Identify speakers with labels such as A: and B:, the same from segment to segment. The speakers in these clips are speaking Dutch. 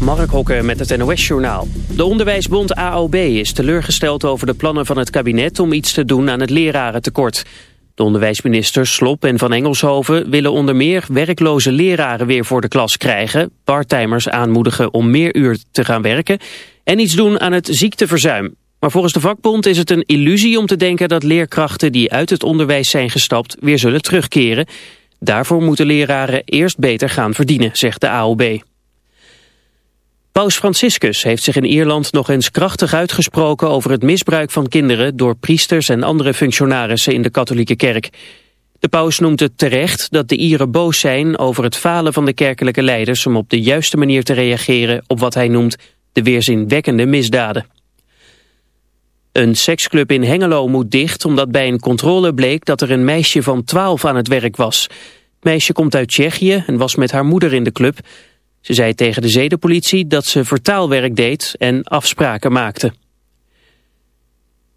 A: Mark Hokker met het NOS-journaal. De onderwijsbond AOB is teleurgesteld over de plannen van het kabinet... om iets te doen aan het lerarentekort. De onderwijsministers Slop en Van Engelshoven willen onder meer... werkloze leraren weer voor de klas krijgen... parttimers aanmoedigen om meer uur te gaan werken... en iets doen aan het ziekteverzuim. Maar volgens de vakbond is het een illusie om te denken... dat leerkrachten die uit het onderwijs zijn gestapt weer zullen terugkeren... Daarvoor moeten leraren eerst beter gaan verdienen, zegt de AOB. Paus Franciscus heeft zich in Ierland nog eens krachtig uitgesproken over het misbruik van kinderen door priesters en andere functionarissen in de katholieke kerk. De paus noemt het terecht dat de Ieren boos zijn over het falen van de kerkelijke leiders om op de juiste manier te reageren op wat hij noemt de weerzinwekkende misdaden. Een seksclub in Hengelo moet dicht omdat bij een controle bleek dat er een meisje van 12 aan het werk was. Het meisje komt uit Tsjechië en was met haar moeder in de club. Ze zei tegen de zedenpolitie dat ze vertaalwerk deed en afspraken maakte.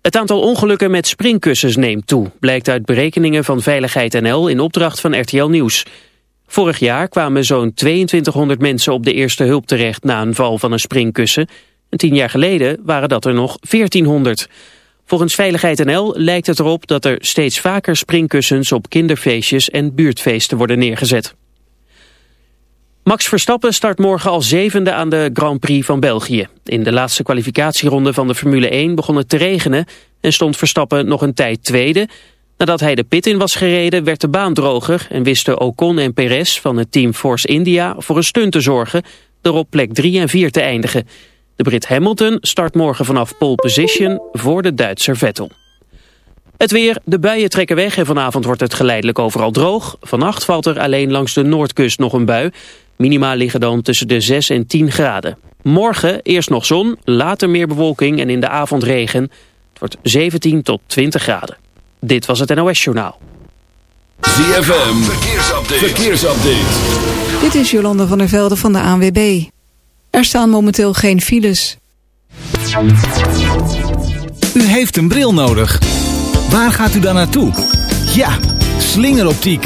A: Het aantal ongelukken met springkussens neemt toe, blijkt uit berekeningen van Veiligheid NL in opdracht van RTL Nieuws. Vorig jaar kwamen zo'n 2200 mensen op de eerste hulp terecht na een val van een springkussen. En tien jaar geleden waren dat er nog 1400. Volgens Veiligheid NL lijkt het erop dat er steeds vaker springkussens op kinderfeestjes en buurtfeesten worden neergezet. Max Verstappen start morgen als zevende aan de Grand Prix van België. In de laatste kwalificatieronde van de Formule 1 begon het te regenen... en stond Verstappen nog een tijd tweede. Nadat hij de pit in was gereden werd de baan droger... en wisten Ocon en Perez van het team Force India voor een stunt te zorgen... door op plek 3 en 4 te eindigen. De Brit Hamilton start morgen vanaf pole position voor de Duitser Vettel. Het weer, de buien trekken weg en vanavond wordt het geleidelijk overal droog. Vannacht valt er alleen langs de noordkust nog een bui. Minima liggen dan tussen de 6 en 10 graden. Morgen eerst nog zon, later meer bewolking en in de avond regen. Het wordt 17 tot 20 graden. Dit was het NOS Journaal.
B: ZFM, verkeersupdate. verkeersupdate.
C: Dit is Jolanda van der Velde van de ANWB. Er staan momenteel geen files.
D: U heeft een bril nodig. Waar gaat u dan naartoe? Ja, slingeroptiek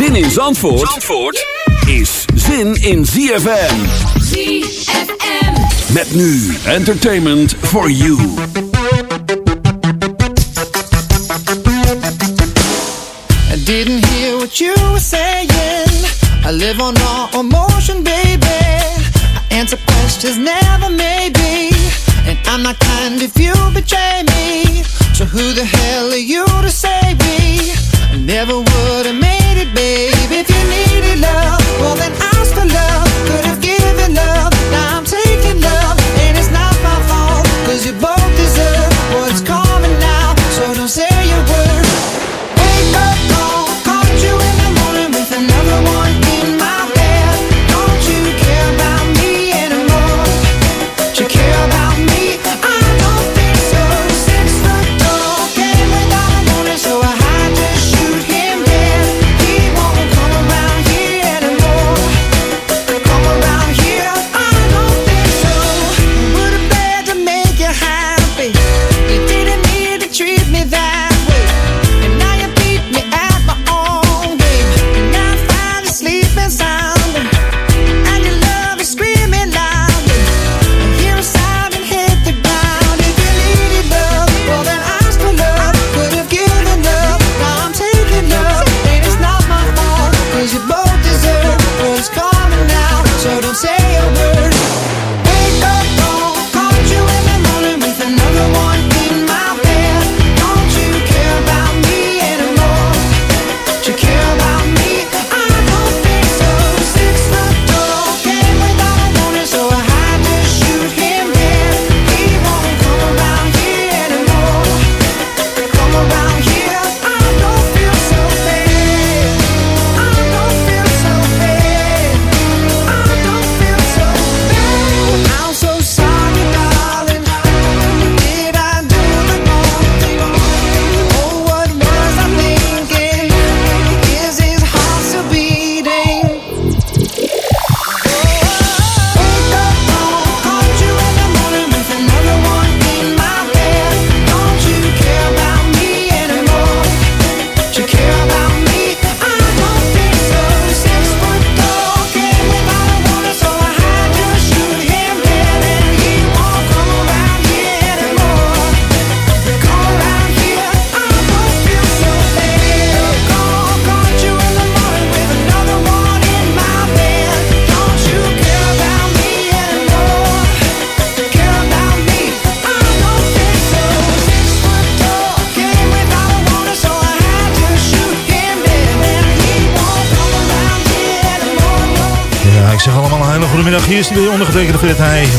B: Zin in Zandvoort, Zandvoort is zin in ZFM.
E: ZFM.
B: Met nu entertainment for you.
F: I didn't hear what you were saying. I live on raw emotion, baby. I answer questions, never maybe. And I'm not kind if you betray me. So who the hell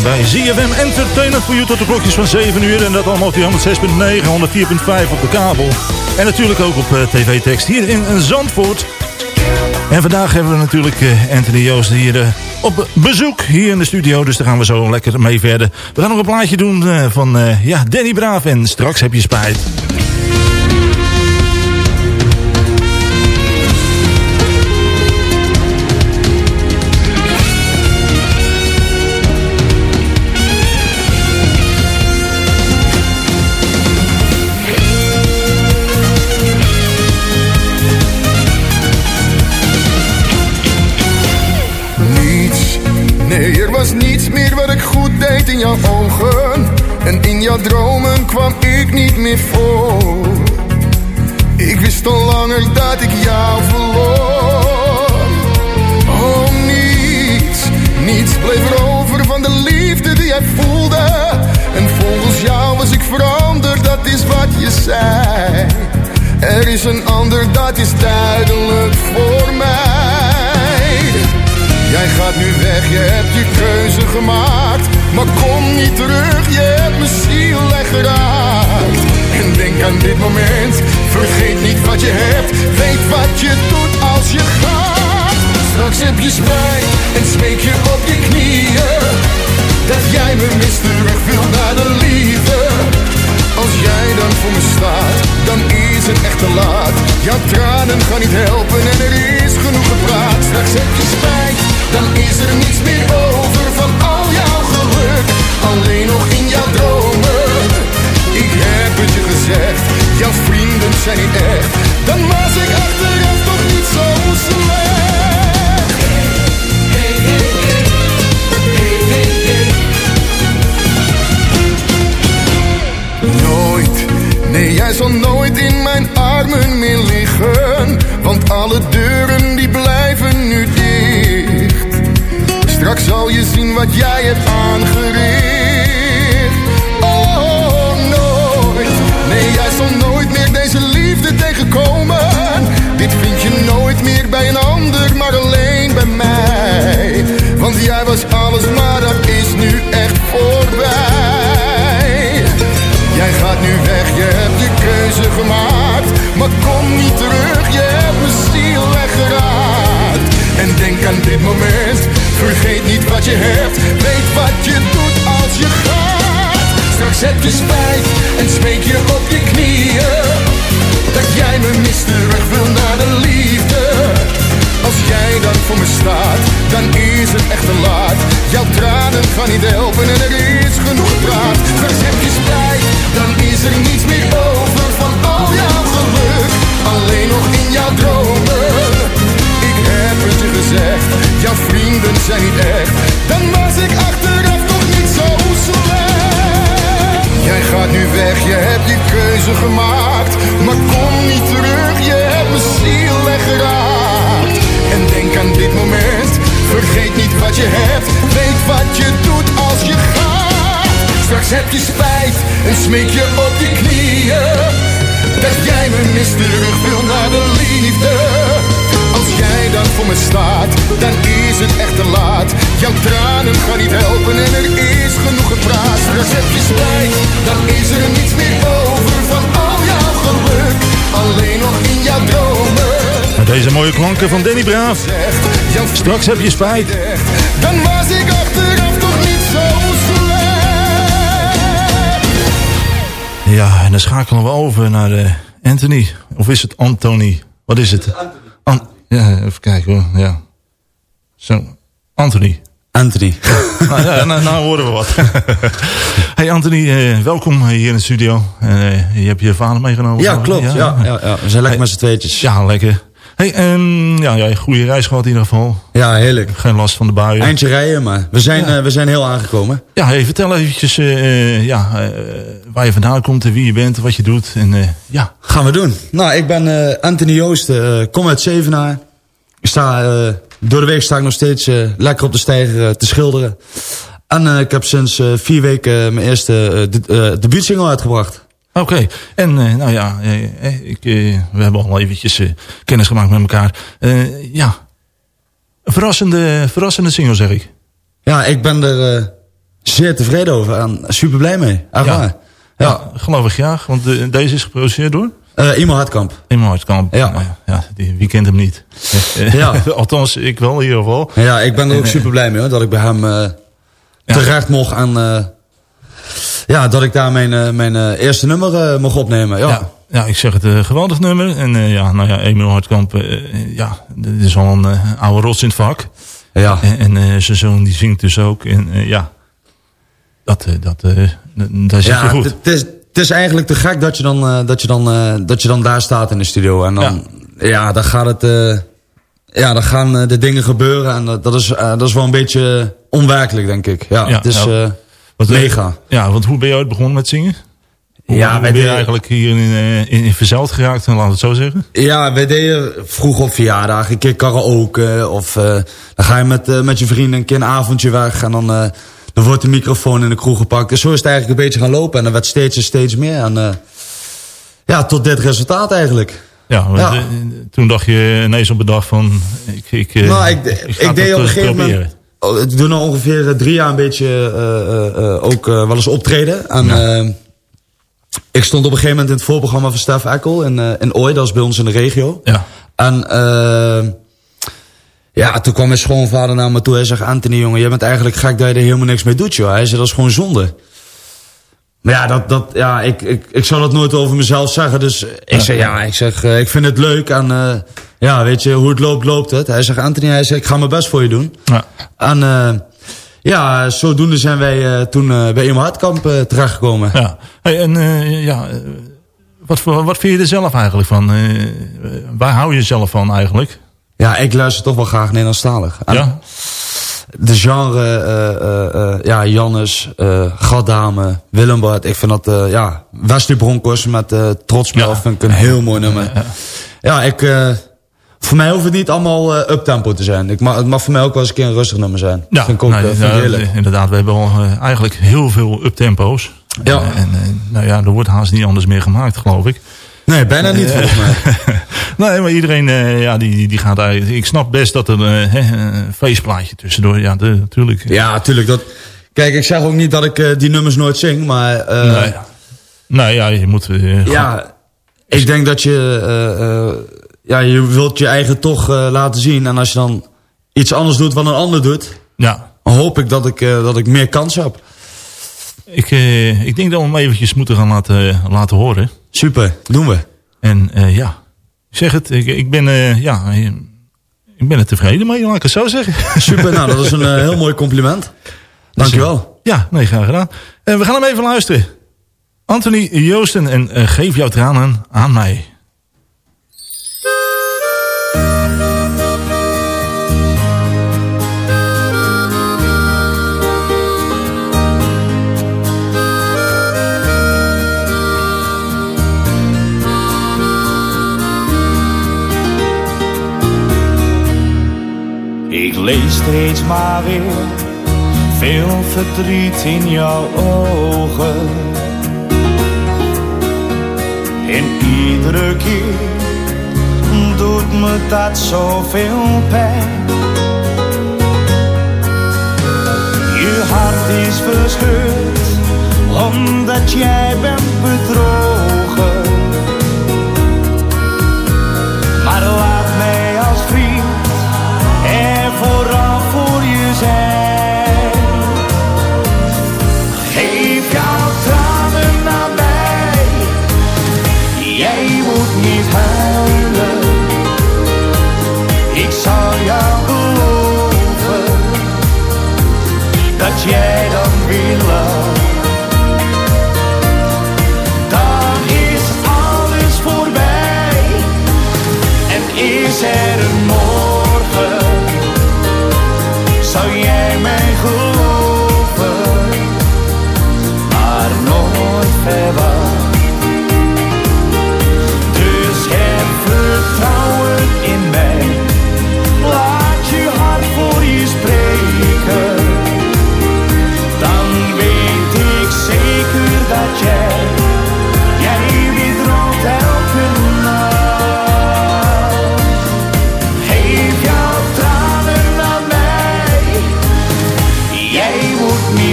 G: bij ZFM Entertainment voor u tot de klokjes van 7 uur. En dat allemaal op die 106.9, 104.5 op de kabel. En natuurlijk ook op eh, tv-tekst hier in Zandvoort. En vandaag hebben we natuurlijk eh, Anthony Joost hier eh, op bezoek hier in de studio. Dus daar gaan we zo lekker mee verder. We gaan nog een plaatje doen van ja, Danny Braaf en straks heb je spijt.
H: In jouw ogen. En in jouw dromen kwam ik niet meer voor. Ik wist al langer dat ik jou verloor. Oh, niets, niets bleef er over van de liefde die jij voelde. En volgens jou was ik veranderd, dat is wat je zei. Er is een ander, dat is duidelijk voor mij. Jij gaat nu weg, je hebt je keuze gemaakt. Maar kom niet terug, je hebt mijn ziel geraakt. En denk aan dit moment, vergeet niet wat je hebt. Weet wat je doet als je gaat. Straks heb je spijt en smeek je op je knieën. Dat jij me mist, terug wil naar de liefde. Als jij dan voor me staat, dan is het echt te laat. Jouw tranen gaan niet helpen en er is genoeg gepraat. Straks heb je spijt, dan is er niets meer over van al jouw. Alleen nog in jouw dromen. Ik heb het je gezegd, jouw vrienden zijn echt. Dan was ik achteraf toch niet zo slecht. Nooit, nee jij zal nooit in mijn armen meer liggen Want alle deuren die blijven nu Straks zal je zien wat jij hebt aangericht. Oh nooit, nee jij zal nooit meer deze liefde tegenkomen. Dit vind je nooit meer bij een ander maar alleen bij mij Heb je spijt en smeek je op je knieën. Dat jij me mist, terug wil naar de liefde. Als jij dan voor me staat, dan is het echt te laat. Jouw tranen gaan niet helpen en er is genoeg. Straks heb je spijt, dan is er niets meer over. alleen nog in jouw dromen. Ik heb het je gezegd, jouw vrienden zijn niet echt. Dan was ik achteraf toch niet zo slecht. Jij gaat nu weg, je hebt je keuze gemaakt. Maar kom niet terug, je hebt mijn ziel weggeraakt. En denk aan dit moment, vergeet niet wat je hebt. Weet wat je doet als je gaat. Straks heb je spijt en smeek je op je knieën. Dat jij me mist terug wil naar de liefde. Als jij dan voor me staat, dan is het echt te laat. Jouw tranen gaan niet helpen en er is genoeg gepraat. Straks heb je spijt, dan is er niets meer over van al jouw geluk. Alleen nog in jouw dromen.
G: Met deze mooie klanken van Danny Braaf. Straks heb je spijt.
H: Dan was ik achteraf toch niet zo slecht.
G: Ja, en dan schakelen we over naar eh, Anthony. Of is het Anthony? Wat is het? Ja, even kijken hoor. Ja. Zo, Anthony.
I: Anthony.
G: nou, ja, nou, nou horen we wat. hey Anthony, eh, welkom hier in de studio. Eh, je hebt je vader meegenomen.
I: Ja, klopt. Ja, ja, ja. We zijn lekker
G: Hey.
I: met z'n tweetjes.
G: Ja, lekker. Hey, ja, ja, goede reis gehad in ieder geval.
I: Ja, heerlijk.
G: Geen last van de buien.
I: Eindje rijden, maar we zijn, eh, we zijn heel aangekomen.
G: Ja, hey, vertel eventjes eh, eh, ja, waar je vandaan komt en wie je bent, wat je doet. En, ja.
I: Gaan we doen. Nou, ik ben Anthony Joosten, eh, kom uit Zevenaar. Ik sta, door de week sta ik nog steeds lekker op de steiger te schilderen. En ik heb sinds vier weken mijn eerste de, debuutsingle uitgebracht.
G: Oké, en eh, nou ja, eh, eh, ik, we hebben al eventjes kennis gemaakt met elkaar. Eh, ja, een verrassende, verrassende single zeg ik.
I: Ja, ik ben er eh, zeer tevreden over en super blij mee.
G: Ja. Ja,
I: Ja.
G: geloof ik graag, want deze is geproduceerd door?
I: Eh Imo Hartkamp.
G: Imo Hartkamp.
I: Ja.
G: Nou ja, ja, die, wie kent hem niet?
I: Ja.
G: Althans, ik wel in ieder geval.
I: Ja, ik ben er ook super blij mee hoor, dat ik bij hem eh,
G: Ja.
I: terecht mocht eh, ja, dat ik daar mijn, eh, mijn eh, eerste nummer eh, mocht opnemen. Ja.
G: Ja, ja, ik zeg het, een geweldig nummer. En ja, nou ja, Emil Hartkamp, ja, dit is al een oude rots in het vak.
I: Ja.
G: En, en zijn zoon die zingt dus ook. En ja, dat, dat, daar zit je
I: Ja,
G: goed.
I: het is, het is eigenlijk te gek dat je dan, dat je dan, dat je dan daar staat in de studio. En dan, ja, dan gaat het, ja, dan gaan de dingen gebeuren. En dat, dat, is, dat is wel een beetje onwerkelijk, denk ik. Ja,
G: Ja,
I: het is
G: ja. Wat,
I: mega.
G: Ja, want hoe ben je ooit begonnen met zingen? Hoe,
I: Ja,
G: hoe ben je eigenlijk hier in, eh, in, in verzeild geraakt, laten we het zo zeggen?
I: Ja, wij deden vroeg op verjaardagen een keer karaoke. Of eh, dan ga je met, eh, met je vrienden een keer een avondje weg. En dan, dan wordt de microfoon in de kroeg gepakt. Dus zo is het eigenlijk een beetje gaan lopen. En dan werd steeds en steeds meer. En ja, tot dit resultaat eigenlijk.
G: Ja, toen dacht je ineens op bedag van... Ik, ik,
I: nou, ik, ik,
G: het
I: deed op een gegeven
G: proberen.
I: moment... oh, Ik doe nu ongeveer eh, drie jaar een beetje eh, eh, ook eh, wel eens optreden. En, eh, ik stond op een gegeven moment in het voorprogramma van Stef Eckel in, in Ooi. Dat is bij ons in de regio.
G: Ja.
I: En ja, toen kwam mijn schoonvader naar me toe. Hij zegt, Anthony jongen, jij bent eigenlijk gek dat je er helemaal niks mee doet, joh. Hij zei, dat is gewoon zonde. Maar ja, dat, dat, ja ik, ik, ik zou dat nooit over mezelf zeggen. Dus ik zeg, ja, ik zeg, eh, ik vind het leuk. En eh, ja, weet je, hoe het loopt, loopt het. Hij zegt, Anthony, hij zegt, ik ga mijn best voor je doen.
G: Ja.
I: En eh, ja, zodoende zijn wij toen bij Emo Hartkamp terechtgekomen.
G: Ja. Hey, en ja, wat, wat vind je er zelf eigenlijk van? Waar hou je zelf van eigenlijk?
I: Ja, ik luister toch wel graag Nederlandstalig. En
G: Ja?
I: De genre, eh, eh, eh, ja, Jannes, Gaddame, Willembart. Ik vind dat, ja, Wesley Broncos met Trotsmel
G: Ja.
I: vind ik een heel mooi nummer. Ja, ik, voor mij hoeft het niet allemaal uptempo te zijn. Ik mag, het mag voor mij ook wel eens een keer een rustig nummer zijn.
G: Ja,
I: vind ik ook
G: nou,
I: vind ik
G: ja,
I: heerlijk.
G: eh, inderdaad. We hebben al eigenlijk heel veel uptempo's.
I: Ja.
G: En eh, nou ja, er wordt haast niet anders meer gemaakt, geloof ik.
I: Nee, bijna niet
G: Eh,
I: volgens mij.
G: nee, maar iedereen eh, ja, die, die, gaat eigenlijk... Ik snap best dat er eh, een feestplaatje tussendoor... Ja, de- natuurlijk.
I: Ja, tuurlijk. Dat, kijk, ik zeg ook niet dat ik die nummers nooit zing, maar...
G: Nee. Nee, ja, je moet...
I: Ja, ik denk dat je... ja, je wilt je eigen toch laten zien. En als je dan iets anders doet wat een ander doet...
G: Ja,
I: hoop ik dat ik, dat ik meer kans heb.
G: ik, ik denk dat we hem eventjes moeten gaan laten, laten horen.
I: Super, doen we.
G: En eh, ja, zeg het, ik, ik ben... eh, ja, ik ben er tevreden mee, laat ik het zo zeggen.
I: Super, nou dat is een eh, heel mooi compliment. Dankjewel.
G: Ja, nee, graag gedaan. Eh, we gaan hem even luisteren. Anthony Joosten en Geef jouw tranen aan mij.
I: Steeds maar weer veel verdriet in jouw ogen. En iedere keer doet me dat zoveel pijn. Je hart is verscheurd omdat jij bent bedrogen. Maar jij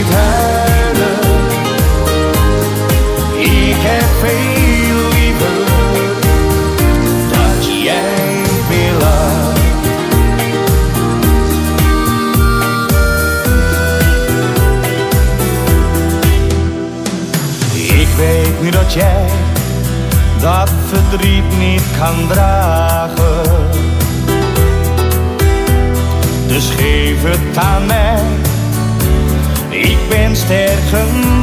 I: niet huilen. Ik heb veel liever dat jij weer lacht. Ik weet nu dat jij dat verdriet niet kan dragen. Ik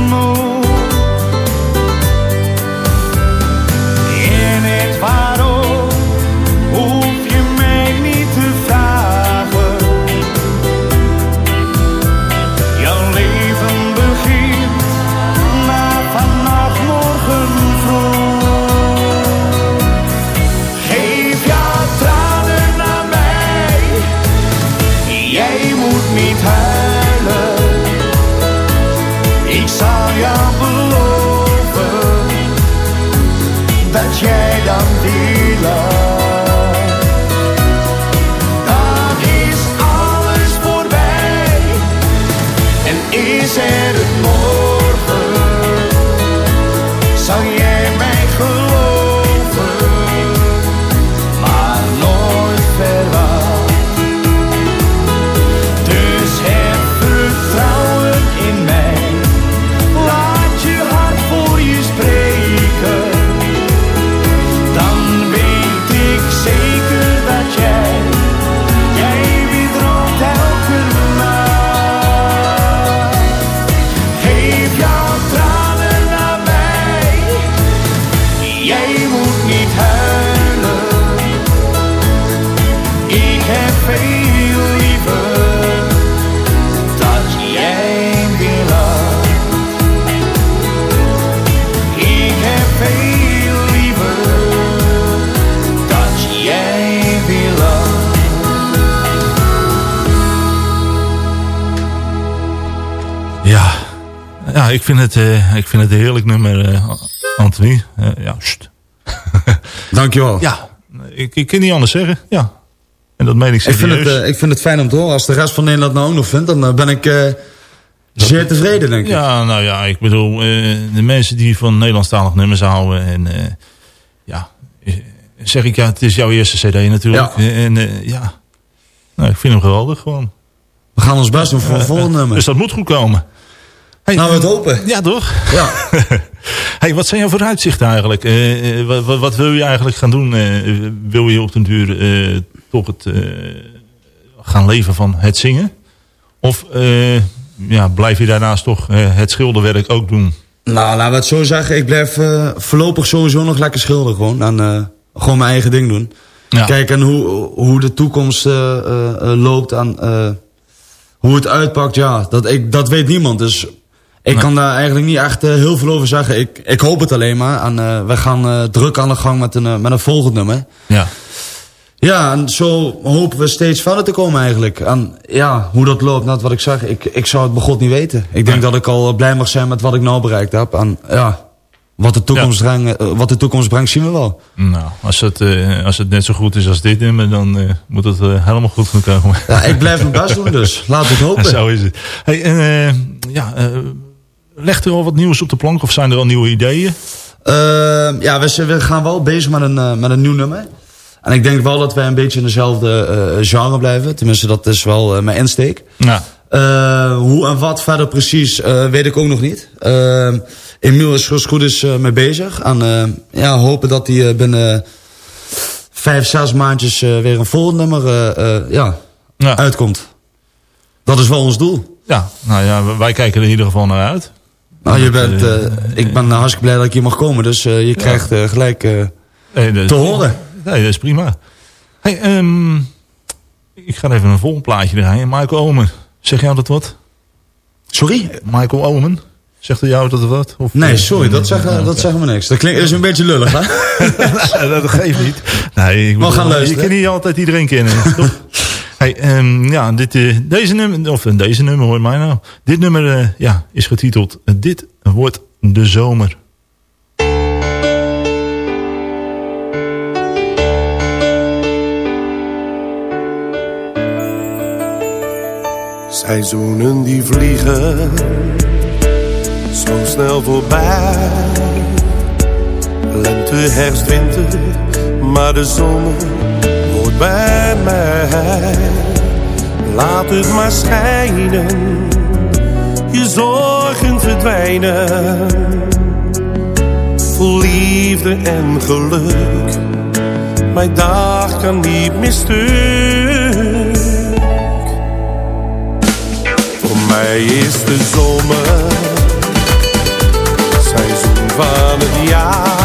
I: Jij moet niet huilen. Ik heb veel liever dat jij weer lacht. Ik heb veel liever dat jij weer lacht.
G: Ja, ja ik, vind het, eh, ik vind het een heerlijk nummer, eh, Anthony. Eh, ja, sst.
J: Dankjewel.
G: Ja, ik, ik kan niet anders zeggen. Ja. En dat meen ik
J: Ik
G: serieus.
J: vind, het, eh, ik vind het fijn om te horen. Als de rest van Nederland nou ook nog vindt, dan eh, ben ik zeer tevreden, denk ik.
G: Ja, nou ja, ik bedoel, de mensen die van Nederlandstalig nummers houden. En ja, zeg ik ja, het is jouw eerste cd natuurlijk.
J: Ja.
G: En ja, nou, ik vind hem geweldig gewoon.
J: We gaan ons best doen voor een volgende nummer.
G: Dus dat moet goed komen. Hey,
J: Nou, we het hopen.
G: Ja, toch?
J: Ja.
G: hey, wat zijn jouw vooruitzichten eigenlijk? Eh, eh, wat, wat wil je eigenlijk gaan doen? Eh, wil je op den duur toch het gaan leven van het zingen? Of ja, blijf je daarnaast toch het schilderwerk ook doen?
J: Nou, laten we het zo zeggen. Ik blijf voorlopig sowieso nog lekker schilderen gewoon. En gewoon mijn eigen ding doen.
G: Ja.
J: Kijk, en hoe, hoe de toekomst loopt en eh, hoe het uitpakt, ja, dat, ik, dat weet niemand. Dus ik kan daar eigenlijk niet echt eh, heel veel over zeggen. Ik, ik hoop het alleen maar. En eh, we gaan eh, druk aan de gang met een, met een volgend nummer.
G: Ja.
I: Ja, en zo hopen we steeds verder te komen eigenlijk. En ja, hoe dat loopt, net wat ik zeg, ik, ik zou het begot niet weten. Ik denk dat ik al blij mag zijn met wat ik nou bereikt heb. En ja, wat de toekomst, brengt, wat de toekomst brengt, zien we wel.
G: Nou, als het, uh, als het net zo goed is als dit nummer, dan uh, moet het helemaal goed gaan komen.
I: Ja, ik blijf mijn best doen dus. Laat het hopen.
G: zo is het. Hey, en, ja, legt er al wat nieuws op de plank of zijn er al nieuwe ideeën?
I: ja, we, we, gaan wel bezig met een, met een nieuw nummer. En ik denk wel dat wij een beetje in dezelfde uh, genre blijven. Tenminste, dat is wel uh, mijn insteek.
G: Ja.
I: Hoe en wat verder precies, weet ik ook nog niet. Emiel is zoals goed is mee bezig. En ja, hopen dat hij binnen vijf, zes maandjes weer een volgende nummer ja, ja, uitkomt. Dat is wel ons doel.
G: Ja, nou ja, wij kijken er in ieder geval naar uit.
I: Nou, je bent, ik ben hartstikke blij dat ik hier mag komen. Dus je krijgt gelijk te horen.
G: Nee, dat is prima. Hey, um, ik ga even een volgend plaatje draaien. Michael Omen. Zeg jou dat wat?
I: Sorry?
G: Michael Omen. Zegt er jou dat wat? Of,
I: nee, sorry, dat zeggen, dat zeggen we niks. Dat klinkt is een beetje lullig, hè?
G: dat geeft niet. Nee, ik
I: we gaan luisteren.
G: Je kan niet altijd iedereen kennen. hey, um, ja, dit, uh, deze nummer, of deze nummer hoor mij nou. Dit nummer uh, ja, is getiteld Dit wordt de zomer.
K: Seizoenen die vliegen zo snel voorbij. Lente, herfst, winter, maar de zomer bij mij. Laat het maar schijnen, je zorgen verdwijnen. Vol liefde en geluk, mijn dag kan niet meer mij is de zomer seizoen van het jaar.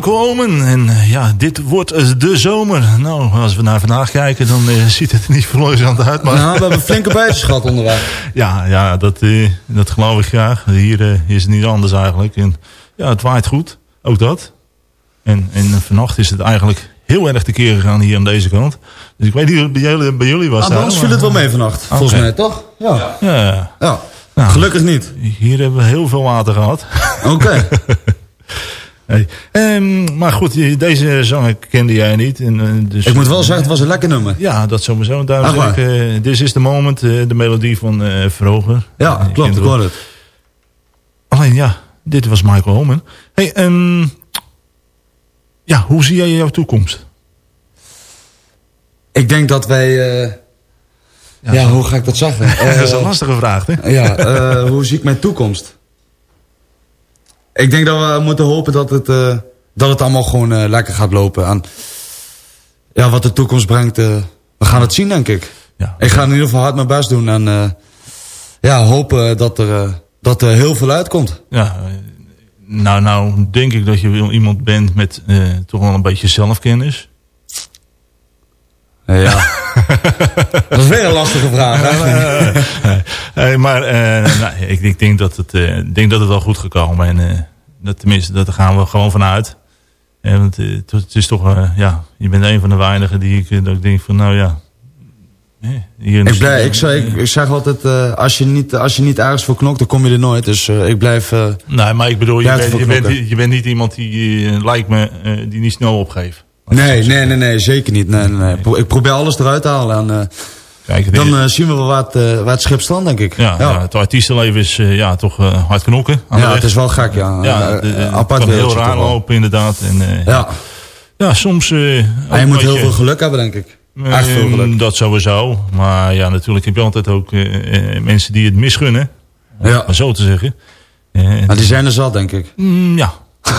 G: Michael Omen. En eh, ja, dit wordt de zomer. Nou, als we naar vandaag kijken, dan uh, ziet het er niet verloren uit. Maar...
I: Nou, we hebben flinke buitens gehad onderweg.
G: Ja, ja dat, uh, dat geloof ik graag. Hier is het niet anders eigenlijk. En ja, het waait goed. Ook dat. En, en vannacht is het eigenlijk heel erg tekeer gegaan hier aan deze kant. Dus ik weet niet hoe het bij jullie, was.
I: Ah, bij
G: daar,
I: ons
G: maar-
I: viel het wel mee vannacht, volgens mij, toch? Ja.
G: Ja.
I: Ja.
G: Nou,
I: Gelukkig niet.
G: Hier hebben we heel veel water gehad.
I: Oké.
G: Hey. Ehm, maar goed, deze zanger kende jij niet. En, eh, dus,
I: Ik moet wel zeggen, het was een lekker nummer.
G: Ja, dat sowieso. Daarom zeg ik, This is the moment, eh, de melodie van Vroger.
I: Ja, klopt, ik hoor het.
G: Alleen ja, dit was Michael Holman. Hey, ehm, ja, hoe zie jij jouw toekomst?
I: Ik denk dat wij... ja, hoe ga ik dat zeggen?
G: dat is een lastige vraag, hè?
I: Ja, hoe zie ik mijn toekomst? Ik denk dat we moeten hopen dat het, eh, dat het allemaal gewoon eh, lekker gaat lopen. En ja, wat de toekomst brengt, eh, we gaan het zien, denk ik.
G: Ja.
I: Ik ga in ieder geval hard mijn best doen. En ja, hopen dat er, dat er heel veel uitkomt.
G: Ja, nou, nou denk ik dat je wel iemand bent met toch wel een beetje zelfkennis.
I: Ja. dat is weer een lastige vraag. Hè?
G: Maar nou, ik, ik denk, dat het, denk dat het wel goed gekomen. En eh, dat, tenminste, dat daar gaan we gewoon vanuit. Want het, het is toch, eh, ja, je bent een van de weinigen die ik, eh, dat ik denk van, nou ja. hier
I: Ik, blijf, ik, zeg, ik, ik zeg altijd, eh, als, je niet, als je niet ergens voor knokt, dan kom je er nooit. Dus ik blijf...
G: Nee, maar ik bedoel, je bent, je, bent, je bent niet iemand die, lijkt me, die niet snel opgeeft.
I: nee, nee, nee, nee, zeker niet. Nee, nee, nee. Ik probeer alles eruit te halen. En,
G: Kijk,
I: dan
G: is-
I: eh, zien we wel waar het, eh, het schip denk ik.
G: ja, ja. het artiestenleven is eh, ja, toch hard knokken. aan
I: Ja, het is wel gek, ja.
G: Ja, de- de- het
I: apart
G: kan heel raar lopen inderdaad. En,
I: Ja.
G: ja, soms...
I: je moet
G: wat
I: heel veel geluk hebben, denk ik. Echt veel
G: Ehm,
I: geluk.
G: Dat sowieso. Maar ja, natuurlijk heb je altijd ook mensen die het misgunnen.
I: Ja.
G: maar zo te zeggen.
I: Maar die zijn er zat, denk ik.
G: mm, ja.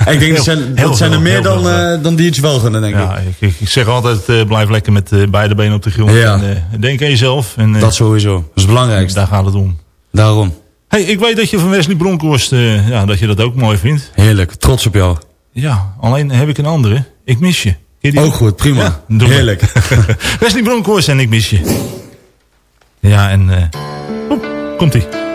I: ik denk,
G: Heel-
I: dat zijn, dat zijn er meer dan,
G: veel,
I: eh, dan die het wel gunnen, denk
G: ja
I: ik.
G: ik, ik zeg altijd, eh, blijf lekker met eh, beide benen op de grond.
I: Ja.
G: En, eh, denk aan jezelf. En, eh,
I: Dat sowieso. Dat is het belangrijkste.
G: Daar gaat het om.
I: Daarom.
G: Hey, ik weet dat je van Wesley Bronkhorst, eh, ja, dat je dat ook mooi vindt.
I: Heerlijk. Trots op jou.
G: Ja, alleen heb ik een andere. Ik mis je.
I: Ook goed, prima.
G: Ja.
I: Heerlijk.
G: Wesley Bronkhorst en ik mis je. Ja, en... eh oep, komt-ie.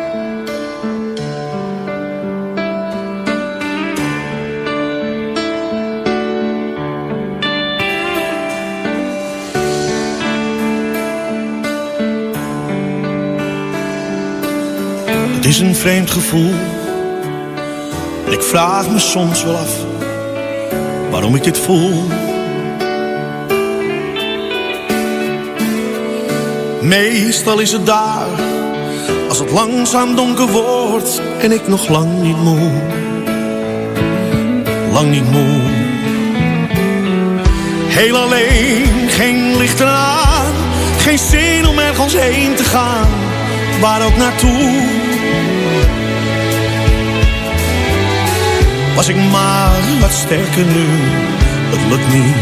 L: Is een vreemd gevoel. Ik vraag me soms wel af waarom ik dit voel. Meestal is het daar als het langzaam donker wordt en ik nog lang niet moe. Lang niet moe. Heel alleen, geen lichten aan, geen zin om ergens heen te gaan, waar ook naartoe. Was ik maar wat sterker nu, het lukt niet.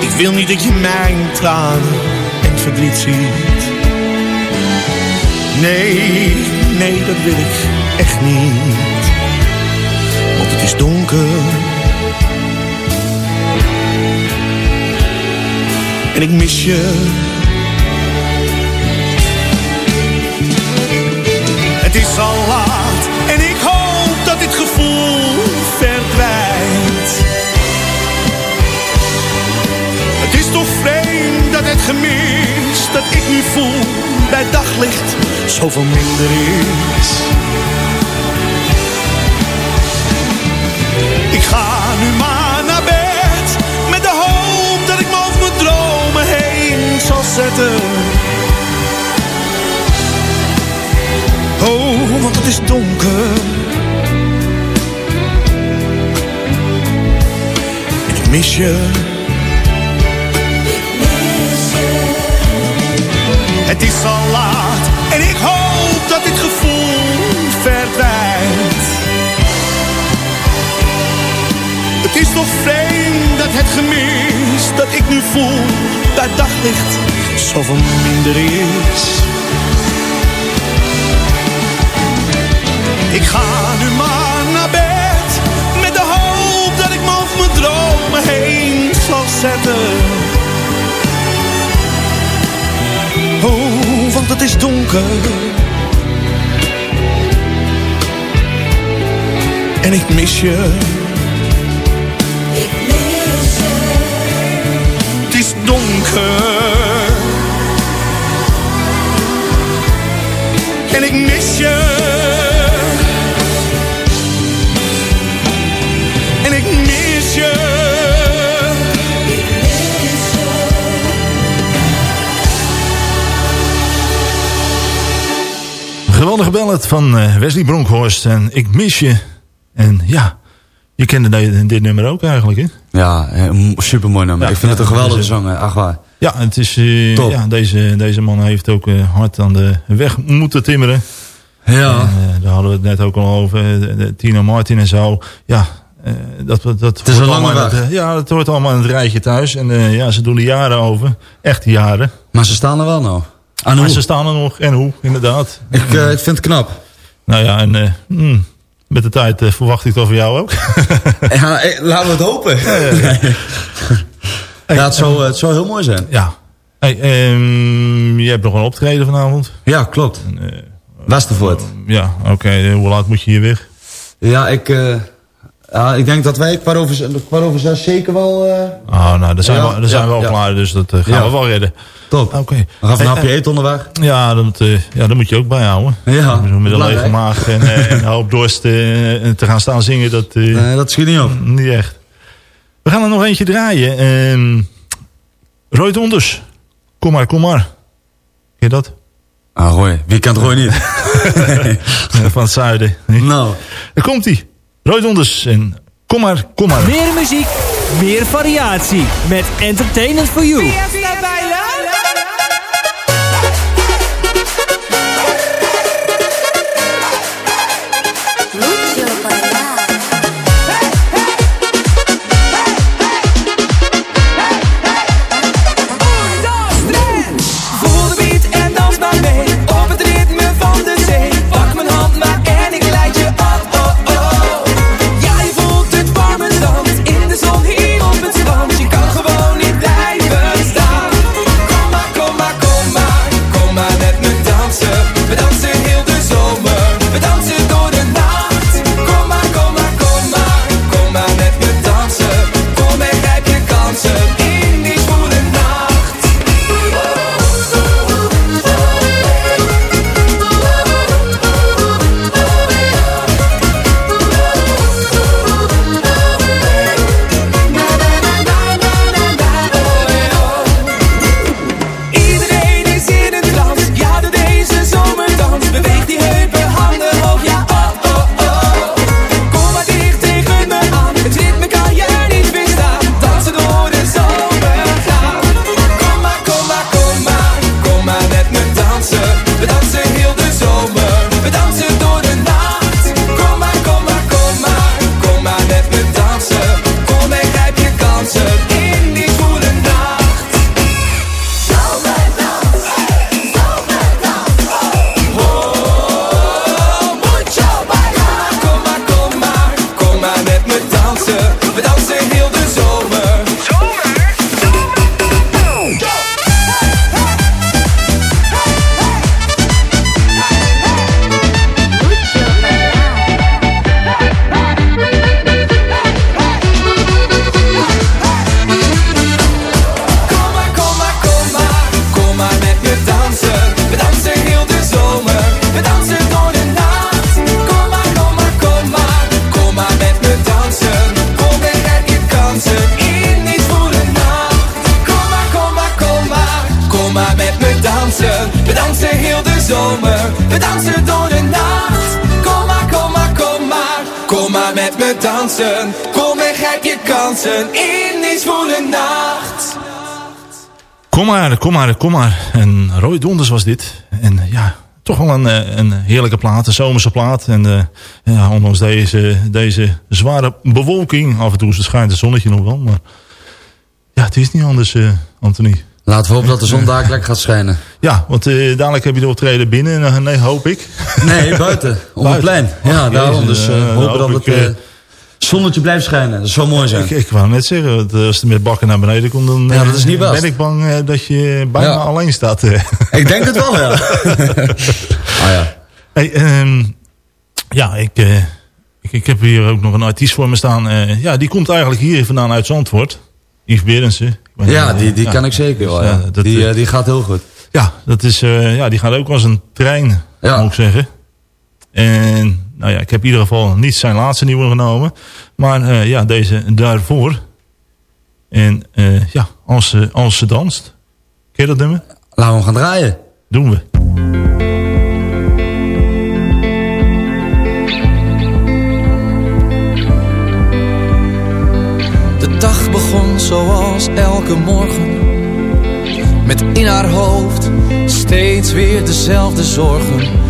L: Ik wil niet dat je mijn tranen en verdriet ziet. Nee, nee, dat wil ik echt niet. Want het is donker. En ik mis je. Het is al laat en ik hoop dat dit gevoel verdwijnt. Het is toch vreemd dat het gemis dat ik nu voel bij daglicht zoveel minder is. Ik ga nu maar naar bed met de hoop dat ik me over mijn dromen heen zal zetten. Want het is donker. En ik mis je. Het is al laat en ik hoop dat dit gevoel verdwijnt. Het is toch vreemd dat het gemis dat ik nu voel bij daglicht zoveel minder is. Ik ga nu maar naar bed met de hoop dat ik me mijn dromen heen zal zetten. Oh, want het is donker. En ik mis je. Ik mis je. Het is donker. En ik mis je.
G: Geweldige ballad van eh, Wesley Bronkhorst en Ik mis je. En ja, je kende dit, dit nummer ook eigenlijk, hè?
I: Ja, super mooi nummer.
G: Ja,
I: ik vind het een geweldige
G: deze-
I: zanger. Ach waar.
G: Ja, het is, eh,
I: Top.
G: ja deze, deze man heeft ook eh, hard aan de weg moeten timmeren.
I: Ja.
G: Eh, daar hadden we het net ook al over. eh, Tino Martin en zo. Ja, eh, dat, dat, dat
I: Het is een lange weg.
G: het, ja, dat hoort allemaal in het rijtje thuis. En eh, ja, ze doen er jaren over. Echte jaren.
I: Maar ze staan er wel nou. Aan
G: maar
I: hoe?
G: ze staan er nog. En hoe, inderdaad.
I: Ik, eh, ik vind het knap.
G: Nou ja, en eh, hmm, met de tijd eh, verwacht ik dat van jou ook.
I: Ja, laten we het hopen. Ja, het, zou, eh, het zou heel mooi zijn.
G: Ja. Hey, ehm, je hebt nog een optreden vanavond.
I: Ja, klopt.
G: En, eh,
I: Westervoort.
G: ja, oké. hoe laat moet je hier weg?
I: Ja, ik, ja, ik denk dat wij kwart over, kwart over zes zeker wel... eh,
G: Ah, nou, daar zijn,
I: Ja,
G: we, daar zijn we al
I: ja.
G: klaar. Dus dat eh, gaan we wel redden.
I: top.
G: Oké.
I: We gaan een hapje eten onderweg.
G: Ja, dat, eh, ja, dat moet je ook bijhouden.
I: Ja,
G: Met een lege maag en, en een hoop dorst te gaan staan zingen, dat
I: Nee, dat schiet niet op.
G: niet echt. We gaan er nog eentje draaien. Ehm Roy Donders. Kom maar, kom maar. Ken je dat?
I: Ah, Roy. Wie kent Roy niet?
G: Van het zuiden.
I: nou.
G: Daar komt hij. Roy Donders en kom maar, kom maar.
M: Meer muziek, meer variatie. Met Entertainment for You.
F: Kom maar, kom maar, kom maar. En
G: Roy Donders was dit. En ja, toch wel een, eh, een heerlijke plaat, een zomerse plaat. En eh, ja, ondanks deze, deze zware bewolking, af en toe schijnt het zonnetje nog wel. Maar ja, het is niet anders, eh Anthony.
I: Laten we hopen dat de zon daar lekker gaat schijnen.
G: Ja, want dadelijk heb je de optreden binnen. Nee, hoop ik.
I: Nee, buiten. Op het plein. Ja, daarom. Dus hopen dat het zonnetje blijft schijnen. Dat zou mooi zijn.
G: Ik, ik wou net zeggen, want als er met bakken naar beneden komt, dan
I: Ja, dat is
G: eh,
I: niet best.
G: ben ik bang eh, dat je bijna
I: Ja.
G: alleen staat. eh.
I: Ik denk het wel, ja. ah ja.
G: Hey, ehm, ja, ik, eh, ik, ik heb hier ook nog een artiest voor me staan. eh, ja, die komt eigenlijk hier vandaan uit Zandvoort. Yves Berensen.
I: Ja, die, die kan ik zeker wel. Ja.
G: dat,
I: die,
G: eh,
I: eh, die gaat heel goed.
G: Ja, dat is, eh, ja, die gaat ook als een trein, moet ik zeggen. En nou ja, ik heb in ieder geval niet zijn laatste nieuwe genomen. Maar eh, ja, deze daarvoor. En eh, ja, als, ze als ze danst. Ken je dat nummer?
I: Laten we hem gaan draaien.
G: Doen we.
M: De dag begon zoals elke morgen. Met in haar hoofd steeds weer dezelfde zorgen.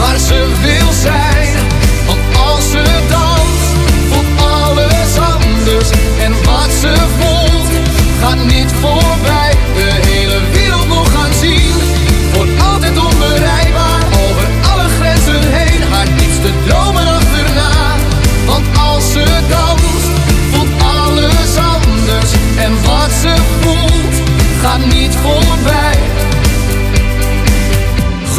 M: waar ze wil zijn. Want als ze danst, voelt alles anders. En wat ze voelt, gaat niet voorbij. De hele wereld nog gaan zien, wordt altijd onbereikbaar. Over alle grenzen heen, haar diepste dromen achterna. Want als ze danst, voelt alles anders. En wat ze voelt, gaat niet voorbij.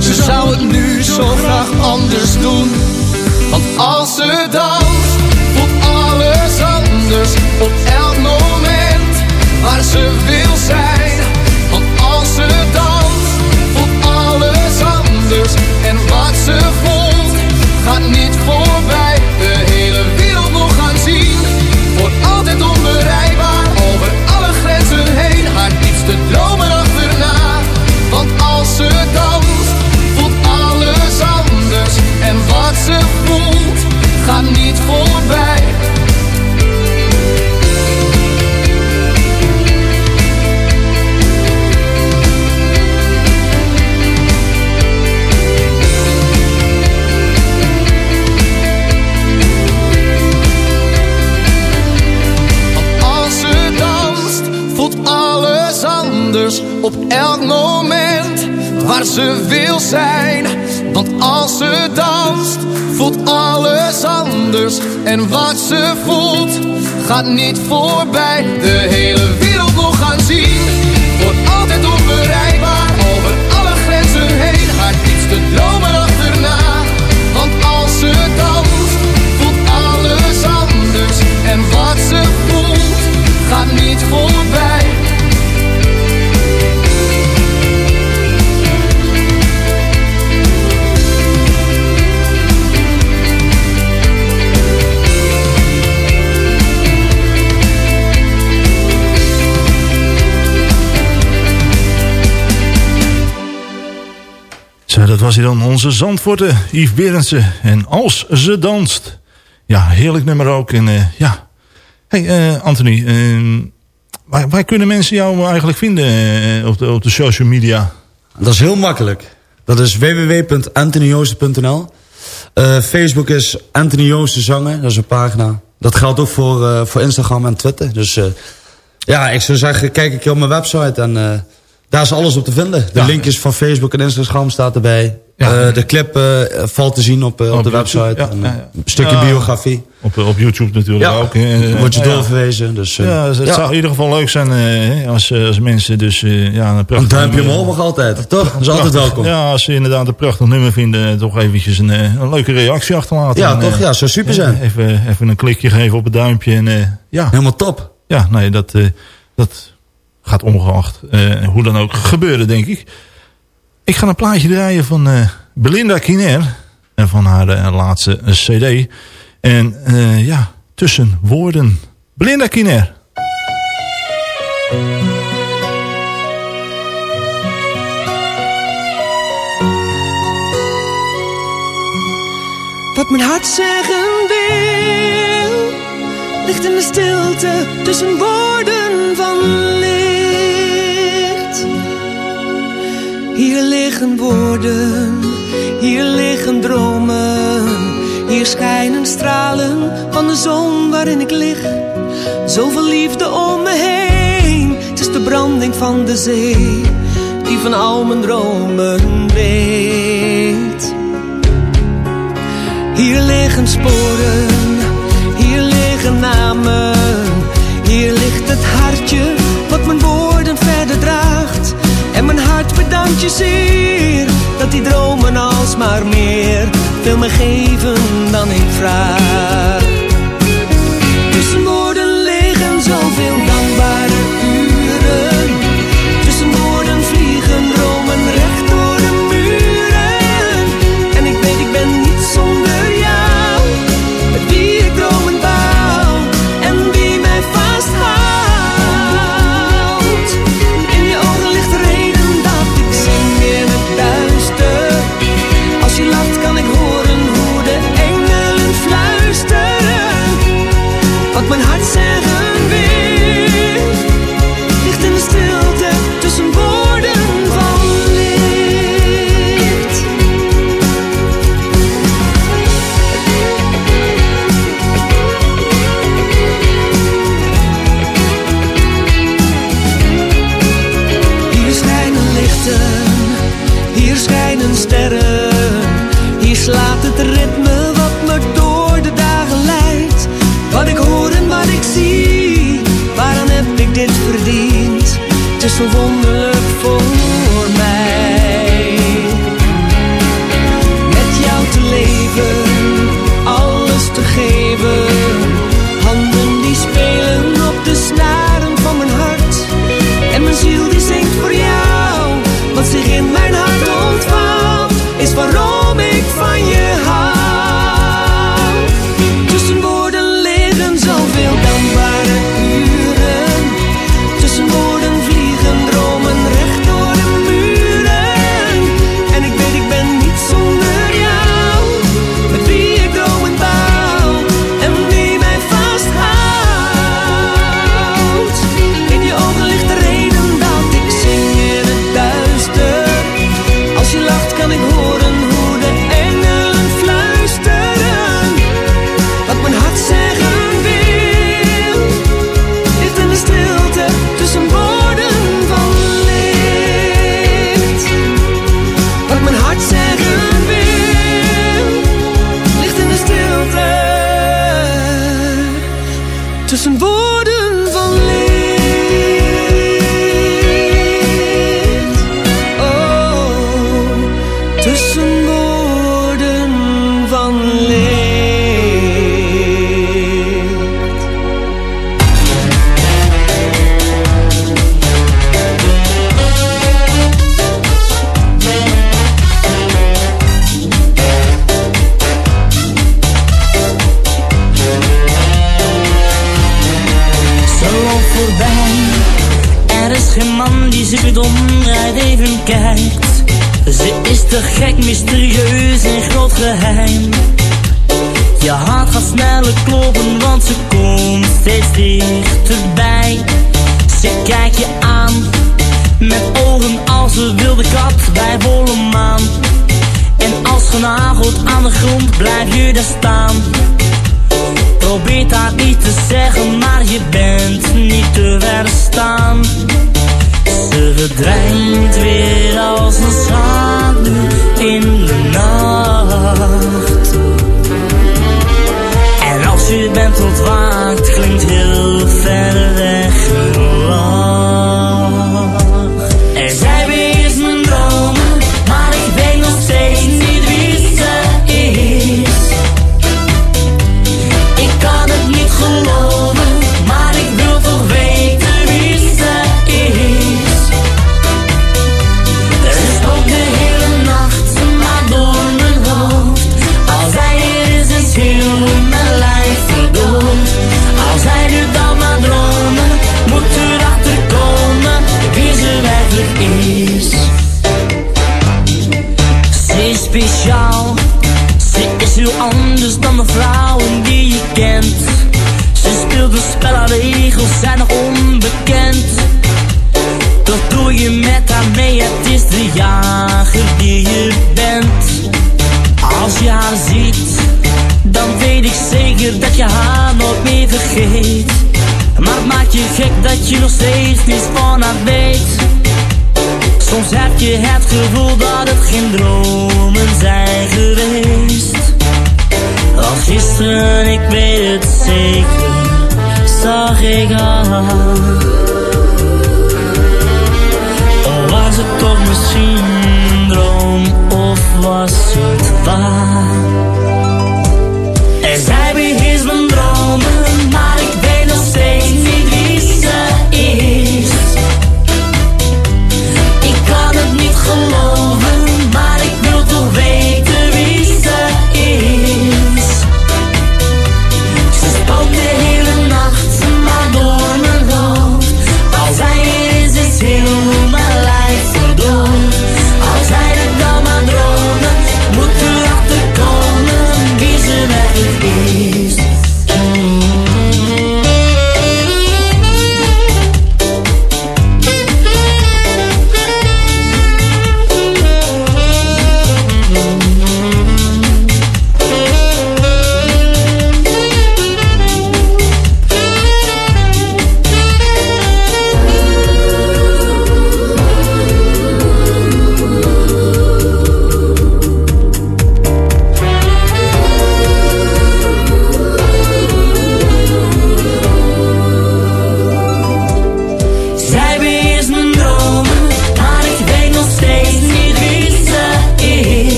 M: Ze zou het nu zo graag anders doen. Want als ze danst, voelt alles anders op elk moment waar ze wil gaat niet voorbij. De hele
G: was hier dan onze Zandvoorten, Yves Berendsen. En als ze danst. Ja, heerlijk nummer ook. En eh, ja, hey eh, Anthony, eh, waar, waar kunnen mensen jou eigenlijk vinden eh, op, de, op de social media?
I: Dat is heel makkelijk. Dat is www.anthonyjoosten.nl Facebook is Anthony Joosten Zangen, dat is een pagina. Dat geldt ook voor, voor Instagram en Twitter. Dus ja, ik zou zeggen, kijk keer op mijn website en daar is alles op te vinden. De linkjes van Facebook en Instagram staat erbij. Eh, de clip eh, valt te zien op, eh, op,
G: Op
I: de
G: YouTube,
I: website.
G: ja,
I: En,
G: ja, ja.
I: Een stukje
G: Ja.
I: biografie.
G: Op, op YouTube natuurlijk
I: Ja.
G: ook. hè.
I: Word je
G: Ja, ja.
I: doorverwezen. Dus,
G: Ja, dus het
I: ja.
G: zou in ieder geval leuk zijn als, als mensen dus... ja, een,
I: Een
G: prachtig
I: duimpje omhoog altijd, toch? Dat is altijd welkom.
G: Ja, als ze inderdaad een prachtig nummer vinden, toch eventjes een, een leuke reactie achterlaten.
I: Ja,
G: En,
I: toch? Ja, zou super zijn.
G: Even, even een klikje geven op het duimpje. En, ja.
I: Helemaal top.
G: Ja, nee, dat, dat gaat ongeacht eh, hoe dan ook gebeuren, denk ik. Ik ga een plaatje draaien van eh, Belinda Kiner. En van haar eh, laatste cd. En ja, tussen woorden. Belinda Kiner.
N: Wat mijn hart zeggen wil, ligt in de stilte tussen woorden van Hier liggen woorden, hier liggen dromen. Hier schijnen stralen van de zon waarin ik lig. Zoveel liefde om me heen. Het is de branding van de zee die van al mijn dromen weet. Hier liggen sporen, hier liggen namen. Hier ligt het hartje wat mijn woorden dat die dromen alsmaar meer wil me geven
O: dan ik vraag. Gevoel dat het geen dromen zijn geweest. Als gisteren, ik weet het zeker, zag ik haar.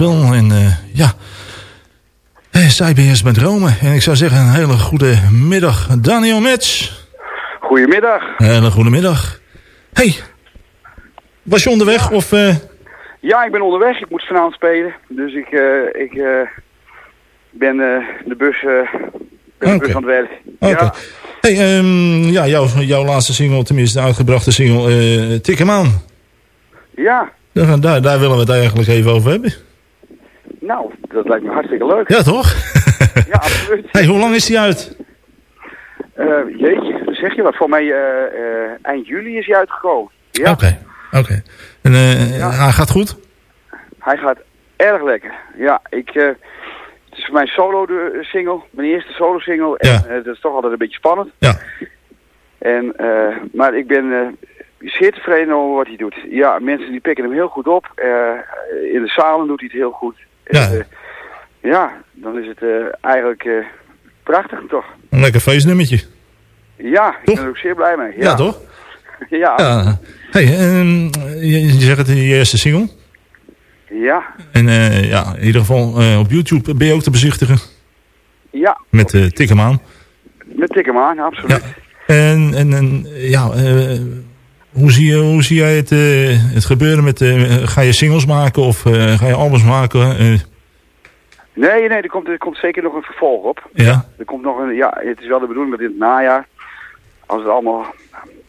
G: Spel. En eh, ja, eh, zij beheerst met Rome. En ik zou zeggen, een hele goede middag. Daniel Mets.
P: Goedemiddag.
G: Een hele goede middag. Hey, was je onderweg of... eh,
P: Ja, ik ben onderweg. Ik moet vanavond spelen. Dus ik, eh, ik ben de bus, de bus aan het werk.
G: Oké.
P: Ja.
G: Hey, ehm, ja, jouw, jouw laatste single, tenminste de uitgebrachte single, Tik hem aan.
P: ja,
G: Daar, daar, daar willen we het eigenlijk even over hebben.
P: Nou, dat lijkt me hartstikke leuk.
G: Ja, toch?
P: Ja, absoluut.
G: Hey, hoe lang is die uit?
P: Eh, jeetje, zeg je wat? Voor mij eh, eh, eind juli is hij uitgekomen. Ja,
G: Oké, oké. En eh, hij gaat goed?
P: hij gaat erg lekker. Ja, ik... het is voor mijn solo single, mijn eerste solo single. En
G: Ja.
P: dat is toch altijd een beetje spannend.
G: Ja.
P: En, maar ik ben zeer tevreden over wat hij doet. Ja, mensen die pikken hem heel goed op. In de zalen doet hij het heel goed.
G: Ja.
P: Eh, ja, dan is het eh, eigenlijk eh, prachtig toch?
G: Een lekker feestnummertje.
P: Ja, ik ben er ook zeer blij mee.
G: Ja, toch?
P: Ja.
G: Ja. Hey, ehm, je, je zegt het in je eerste single.
P: Ja.
G: En ja, in ieder geval op YouTube ben je ook te bezichtigen.
P: Ja,
G: Met uh, Tik hem aan.
P: met tik hem aan, absoluut.
G: En, en, en ja, eh, hoe, zie je, hoe zie jij het, eh, het gebeuren met... eh, ga je singles maken of eh, ga je albums maken?
P: Nee, nee, er komt, er komt zeker nog een vervolg op.
G: ja?
P: Er komt nog een, ja, het is wel de bedoeling dat in het najaar, als het allemaal,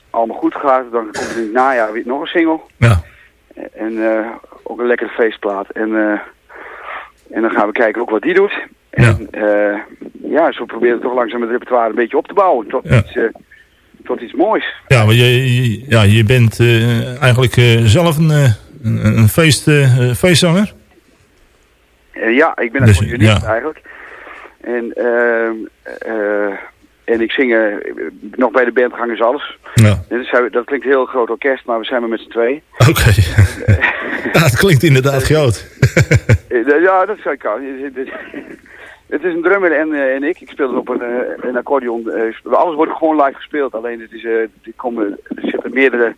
P: allemaal goed gaat, dan komt er in het najaar weer nog een single.
G: Ja.
P: En ook een lekkere feestplaat. En, en dan gaan we kijken ook wat die doet. En ja, ja zo proberen we toch langzaam het repertoire een beetje op te bouwen tot,
G: Ja.
P: iets, tot iets moois.
G: Ja, maar je, je- ja, je bent eh, eigenlijk eh, zelf een, eh, een, een feest, feestzanger.
P: Ja, ik ben een
G: Dus,
P: componist
G: ja.
P: eigenlijk. En ehm, eh, En ik zing nog bij de band Gang is Alles.
G: Ja.
P: Dat, klinkt heel groot orkest, maar we zijn maar met z'n twee.
G: Oké. ja, het klinkt inderdaad groot.
P: Ja, dat zou ik kan. Het- is een drummer en, eh, en ik. Ik speel op een, eh, een accordeon. Eh, alles wordt gewoon live gespeeld. Alleen het is, er, komen, er zitten meerdere...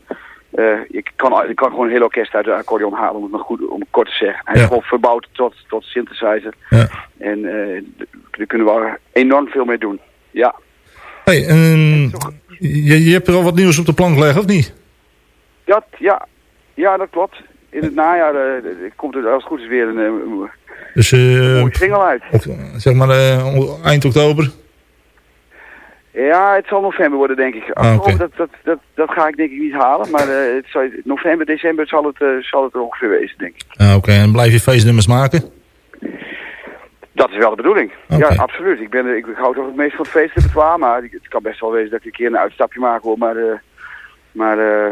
P: ik, kan, ik kan gewoon een heel orkest uit de accordeon halen, om het nog goed om kort te zeggen. Hij is
G: Ja.
P: gewoon verbouwd tot, tot synthesizer.
G: Ja.
P: En daar kunnen we enorm veel mee doen. Ja.
G: Hey, ehm, je, je hebt er al wat nieuws op de plank liggen, of niet?
P: Ja, ja, ja, dat klopt. In het najaar eh, komt er als het goed is weer een eh,
G: Dus eh,
P: mooie single uit.
G: op- zeg maar eind oktober.
P: Ja, het zal november worden, denk ik.
G: Ah,
P: dat, dat, dat, dat ga ik denk ik niet halen. Maar het zal, november, december zal het, zal het er ongeveer wezen, denk ik.
G: Ah, Oké, en blijf je feestnummers maken?
P: Dat is wel de bedoeling. Ja, absoluut. Ik, ben, ik hou toch het meest van het feestrepertoire. Maar het kan best wel wezen dat ik een keer een uitstapje maak hoor. Maar, eh, maar eh,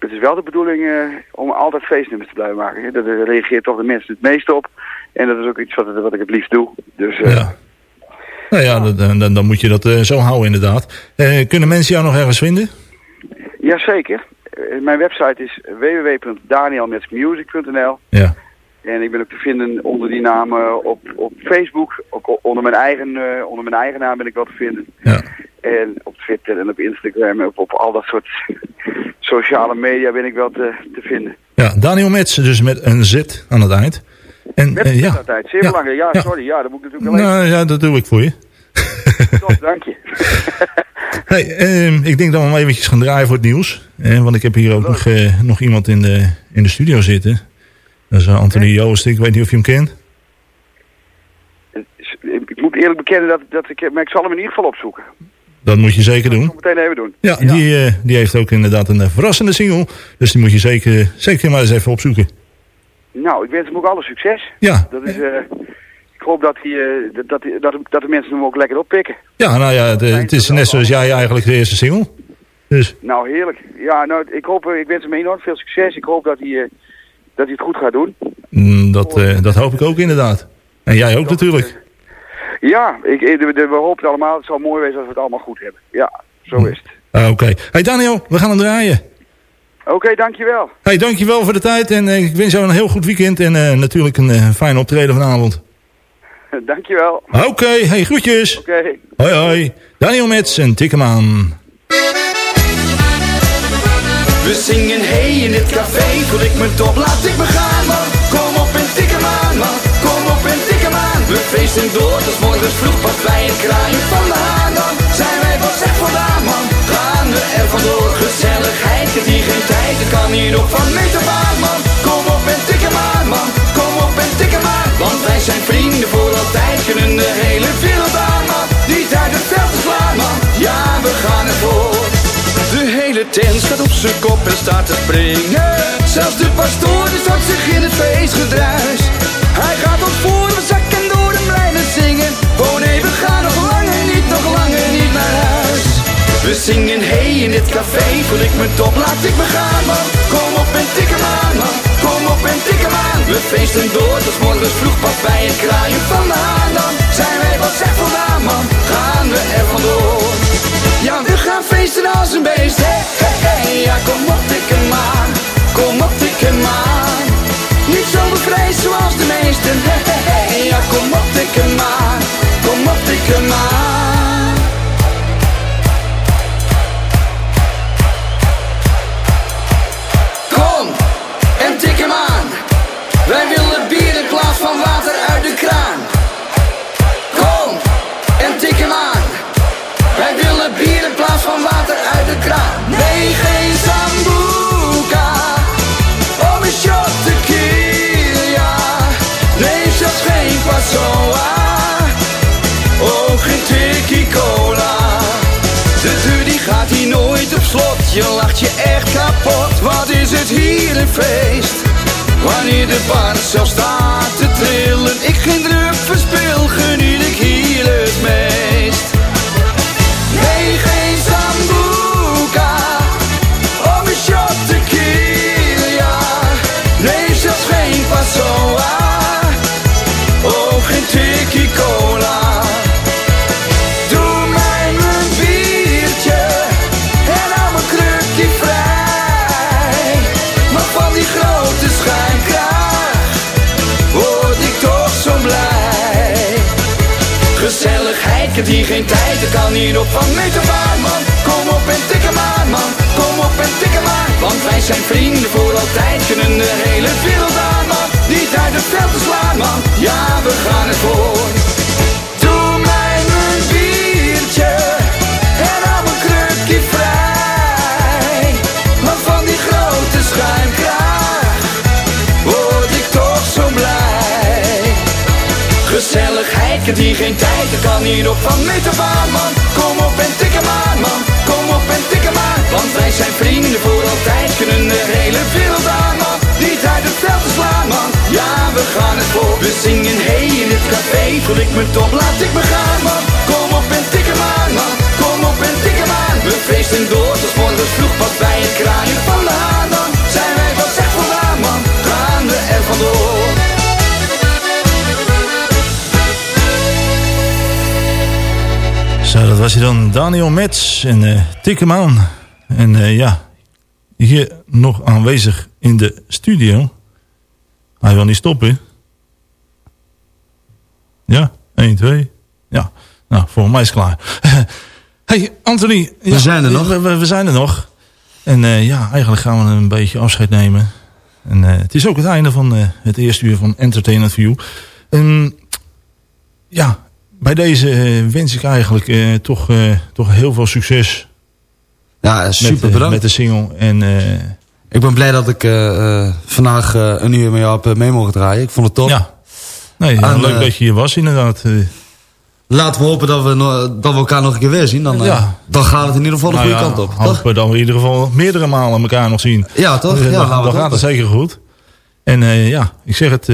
P: het is wel de bedoeling eh, om altijd feestnummers te blijven maken. Daar daar reageert toch de mensen het meest op. En dat is ook iets wat, wat ik het liefst doe. Dus eh,
G: Nou ja, dat- dan, dan, dan moet je dat eh, zo houden inderdaad. Eh, kunnen mensen jou nog ergens vinden?
P: Jazeker. Eh, mijn website is www.danielmetsmusic.nl
G: Ja.
P: En ik ben ook te vinden onder die naam op, op Facebook. Ook onder mijn, eigen, eh, onder mijn eigen naam ben ik wel te vinden.
G: Ja.
P: En op Twitter en op Instagram en op, op al dat soort sociale media ben ik wel te, te vinden.
G: Ja, Daniel Metz, dus met een Z aan het eind. En,
P: Met
G: eh, ja.
P: altijd. Zeer
G: Ja.
P: belangrijk. Ja,
G: Ja.
P: sorry. Ja, dat moet ik natuurlijk wel
G: Nou ja, dat doe ik voor je.
P: Top, dank je.
G: Hey, ehm, ik denk dat we hem eventjes gaan draaien voor het nieuws. Eh, want ik heb hier ook nog, eh, nog iemand in de, in de studio zitten. Dat is eh, Anthony Joost. Ik weet niet of je hem kent.
P: Ik moet eerlijk bekennen dat, dat ik... Maar ik zal hem in ieder geval opzoeken.
G: Dat moet je zeker doen.
P: Meteen even doen.
G: Ja, Die, eh, die heeft ook inderdaad een eh, verrassende single. Dus die moet je zeker, zeker maar eens even opzoeken.
P: Nou, ik wens hem ook alle succes.
G: Ja.
P: Dat is... eh, ik hoop dat, hij, eh, dat, dat, dat, dat de mensen hem ook lekker oppikken.
G: Ja, nou ja, het, het is net zoals jij eigenlijk de eerste single. Dus
P: Nou, heerlijk. Ja, nou, ik hoop, ik wens hem enorm veel succes. Ik hoop dat hij, eh, dat hij het goed gaat doen.
G: mm, dat, eh, dat hoop ik ook inderdaad. En jij ook natuurlijk.
P: Ja, ik, eh, we, we hopen allemaal. Het zal mooi wezen als we het allemaal goed hebben. Ja, zo is het.
G: Ah, Oké. Hey Daniel, we gaan hem draaien.
P: Oké, dankjewel.
G: Hey, dankjewel voor de tijd. En eh, ik wens jou een heel goed weekend. En natuurlijk een eh, fijn optreden vanavond.
P: dankjewel.
G: Oké, hey, groetjes.
P: Oké.
G: Hoi hoi. Daniel Metz en tik hem aan.
Q: We zingen hey in dit café, voel ik me top, laat ik me gaan man. Kom op en tik hem aan man, kom op en tik hem aan. We feesten door tot morgens vroeg, wat bij het kraaien van de haan dan. Zijn wij wat zeg vandaan man, gaan we er vandoor. Gezelligheid, kent hier geen tijd, het kan hier nog van meter aan man. Kom op en tik hem aan man, kom op en tik hem aan. Want wij zijn vrienden voor altijd, kunnen de hele wereld aan man. Niet uit het veld te slaan man, hele tent staat op zijn kop en staat te springen. Zelfs de pastoor die stort zich in het feestgedruis. Hij gaat ons voor, zakken door en blijven zingen. Oh nee, we gaan nog langer niet, nog langer niet naar huis. We zingen hey in dit café, voel ik me top, laat ik me gaan man. Kom op en tik hem aan man, kom op en tik hem aan. We feesten door tot morgens vroeg, pas bij het kraaien van de haan dan. Zijn wij wat zeg vandaan man, gaan we er vandoor. Gaan feesten als een beest. Hey, hey, ja, kom op, tik hem aan. Kom op, tik hem aan. Niet zo bevreesd zoals de meesten. Hey, ja, kom op, tik hem aan. Kom op, tik hem feest? Wanneer de bar zelf staat te trillen. Ik geen druk verspil, geniet hier geen tijd, er kan hier op van meter waar, man. Kom op en tik hem aan, man. Kom op en tik hem aan. Want wij zijn vrienden voor altijd, kunnen de hele wereld aan, man. Die tijd het veld te slaan, man. Ja, we gaan het Kent hier geen tijd, er kan hier op van meter waar, man. Kom op en tik hem aan, man. Kom op en tik hem aan. Want wij zijn vrienden voor altijd, kunnen de hele wereld aan, man. Die tijd het veld te slaan, man. Ja, we gaan het voor. We zingen hey in het café, voel ik me top, laat ik me gaan, man. Kom op en tik hem aan, man. Kom op en tik hem aan. We feesten door tot morgens vroeg, pas bij het kraaien
G: was hij dan. Daniel Metz en uh, tik hem aan. En uh, ja, hier nog aanwezig in de studio. Hij wil niet stoppen. Ja, 1, 2. Ja, nou, volgens mij is het klaar. hey, Anthony.
I: We zijn er nog.
G: We, we, we zijn er nog. En uh, ja, eigenlijk gaan we een beetje afscheid nemen. En het is ook het einde van het eerste uur van Entertainment View. En ja, bij deze uh, wens ik eigenlijk uh, toch, uh, toch heel veel succes.
I: Ja, super
G: met,
I: bedankt.
G: Met de single. En,
I: ik ben blij dat ik vandaag een uur met jou heb mee mogen draaien. Ik vond het top.
G: Ja, nee, ja,
I: En,
G: leuk dat je hier was inderdaad.
I: Laten we hopen dat we, dat we elkaar nog een keer weer zien. Dan,
G: ja.
I: dan gaat het in ieder geval de
G: nou
I: goede
G: ja,
I: kant op.
G: Hopen we dat we in ieder geval meerdere malen elkaar nog zien.
I: Ja, toch? Ja,
G: dan
I: gaan we
G: dan gaat het zeker goed. En ja, ik zeg het...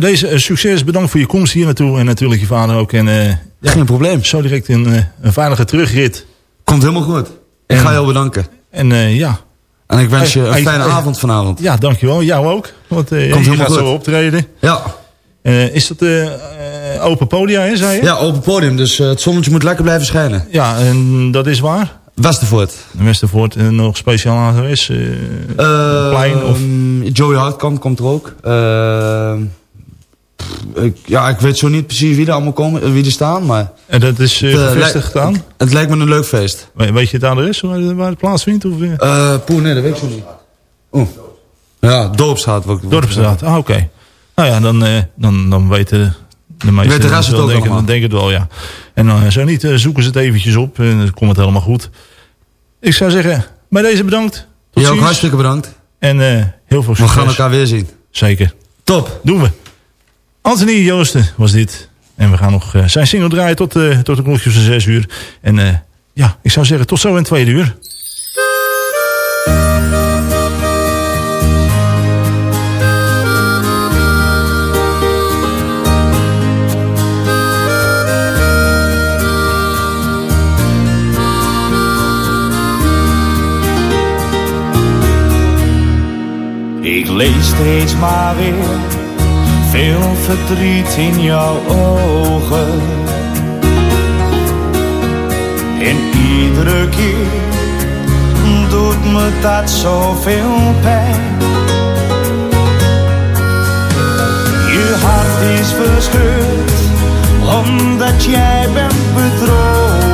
G: Bij deze uh, succes, bedankt voor je komst hier naartoe. En natuurlijk je vader ook. En, uh,
I: ja, Geen probleem.
G: Zo direct een, uh, een veilige terugrit.
I: Komt helemaal goed. Ik
G: en,
I: ga jou bedanken.
G: En ja.
I: En ik wens je een fijne avond vanavond.
G: Ja, dankjewel. Jou ook. Want
I: Komt
G: je
I: helemaal
G: gaat
I: goed.
G: zo optreden.
I: Ja.
G: is dat open podia, hè, zei je?
I: Ja, open podium. Dus het zonnetje moet lekker blijven schijnen.
G: Ja, en dat is waar?
I: Westervoort.
G: Westervoort. En nog speciaal adres? plein of...
I: Joey Hartkamp komt er ook. Ik, ja, ik weet zo niet precies wie er allemaal komen, wie er staan, maar...
G: En dat is uh, gevestigd aan?
I: Het, het, lijkt me een leuk feest.
G: We, weet je het adres waar, waar het plaatsvindt? Of,
I: uh, poeh, nee, dat weet ik zo niet. Oeh. Ja, Dorpstraat.
G: Dorpstraat, ah, oké. Okay. Nou ja, dan, uh, dan, dan weten de meesten...
I: Weet de rest het ook
G: denken,
I: allemaal.
G: denk het wel, ja. En uh, zo niet, zoeken ze het eventjes op en dan komt het helemaal goed. Ik zou zeggen, bij deze bedankt.
I: Tot ja, ook hartstikke bedankt.
G: En heel veel succes.
I: We gaan elkaar weer zien.
G: Zeker.
I: Top.
G: Doen we. Anthony Joosten was dit. En we gaan nog uh, zijn single draaien tot, uh, tot de klokjes van 6 uur. En uh, ja, ik zou zeggen tot zo in het tweede uur.
R: Ik lees steeds maar weer veel verdriet in jouw ogen. En iedere keer doet me dat zoveel pijn. Je hart is verscheurd omdat jij bent bedrogen.